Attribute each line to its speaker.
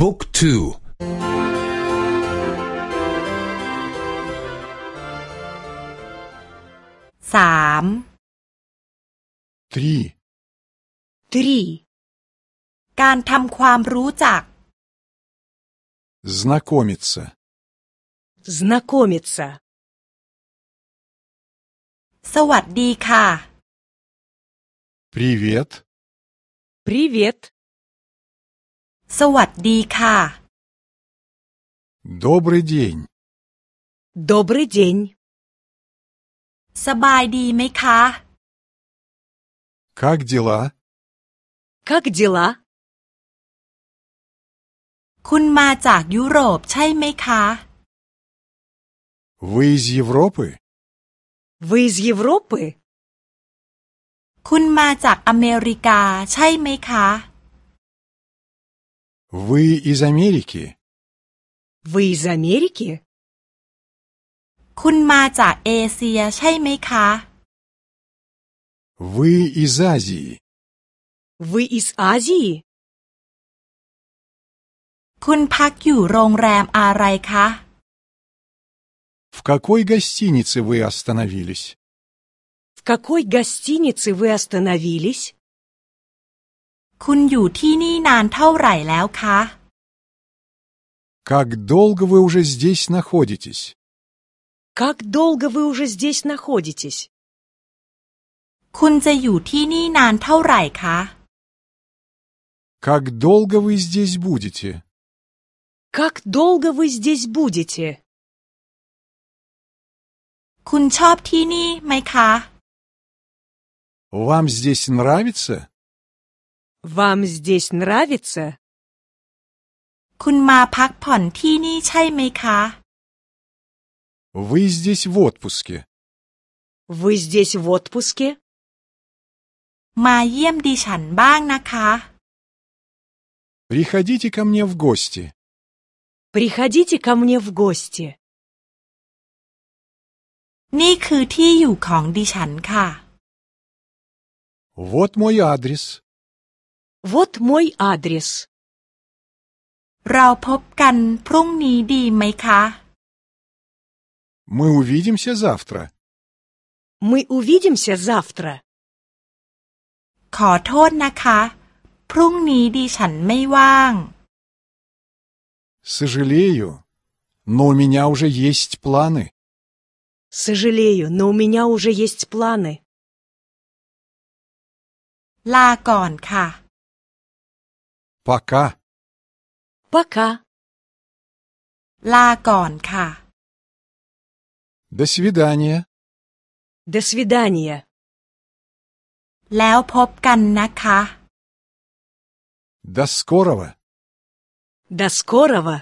Speaker 1: บุ๊กทู
Speaker 2: สาม
Speaker 3: Три.
Speaker 4: Три.
Speaker 2: การทำความรู้จัก
Speaker 3: Знакомиться.
Speaker 4: Знакомиться.
Speaker 2: สวัสดีค่ะ
Speaker 3: Привет.
Speaker 4: Привет.
Speaker 2: สวัสดีค่ะ
Speaker 3: Добрый день.
Speaker 4: Добрый день.
Speaker 2: สบายดีไหมคะ
Speaker 3: Как дела?
Speaker 4: Как дела?
Speaker 2: คุณมาจากยุโรปใช่ไหมคะ
Speaker 3: Вы из Европы?
Speaker 4: Вы из Европы?
Speaker 2: คุณมาจากอเมริกาใช่ไหมคะ
Speaker 3: Вы из Америки?
Speaker 4: Вы из Америки?
Speaker 2: คุณมาจากเอเชียใช่ไหมคะ
Speaker 3: Вы из Азии?
Speaker 4: Вы из Азии?
Speaker 2: คุณพักอยู่โรงแรมอะไรคะ
Speaker 3: В какой гостинице вы остановились?
Speaker 4: В какой гостинице вы остановились?
Speaker 2: คุณอยู่ที่นี่นานเท่าไหร่แล้วคะ
Speaker 3: Как долго вы уже здесь находитесь?
Speaker 4: Как долго вы уже здесь находитесь?
Speaker 2: คุณจะอยู่ที่นี่นานเท่าไหร่คะ
Speaker 3: Как долго вы здесь будете?
Speaker 4: Как долго вы здесь будете?
Speaker 2: คุณชอบที่นี่ไหมคะ
Speaker 3: Вам здесь нравится?
Speaker 4: Вам здесь нравится?
Speaker 2: คุณมาพักผ่อนที่นี่ใช่ไหมคะ
Speaker 3: Вы здесь в отпуске.
Speaker 4: Вы здесь в отпуске?
Speaker 2: มาเยี่ยมดิฉันบ้างนะคะ
Speaker 3: Приходите ко мне в гости.
Speaker 4: Приходите ко мне в гости.
Speaker 2: นี่คือที่อยู่ของดิฉันค่ะ
Speaker 3: Вот мой адрес.
Speaker 4: Вот мой адрес.
Speaker 2: เราพบกันพรุ่งนี้ดีไหมคะ
Speaker 3: Мы увидимся завтра.
Speaker 4: Мы увидимся завтра.
Speaker 2: ขอโทษนะคะ พรุ่งนี้ดิฉันไม่ว่าง
Speaker 3: Сожалею, но у меня уже есть планы.
Speaker 4: Сожалею, но у меня уже есть планы.
Speaker 2: ลาก่อนค่ะ
Speaker 3: Пока.
Speaker 4: Пока.
Speaker 2: ลาก่อนค่ะ
Speaker 3: До свидания.
Speaker 4: До свидания.
Speaker 2: แล้วพบกันนะคะ
Speaker 3: До скорого.
Speaker 4: До скорого.